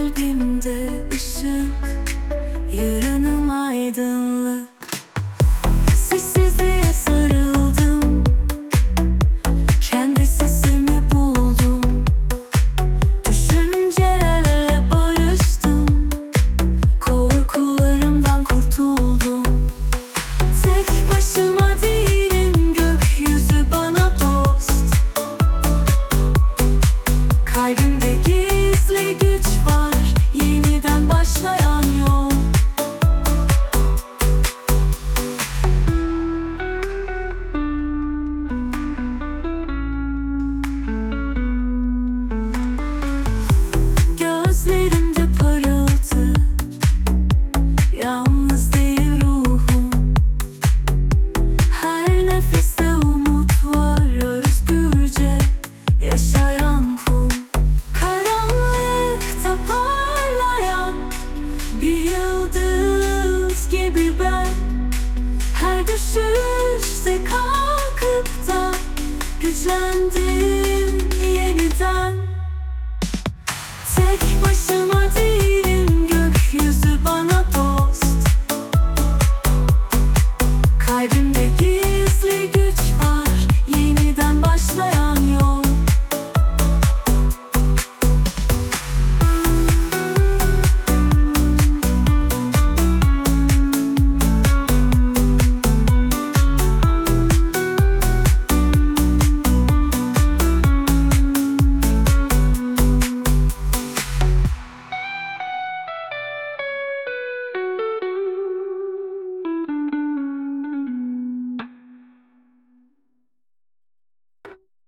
kalbimde ışık yürü. Güçlendim yeniden. Tek başıma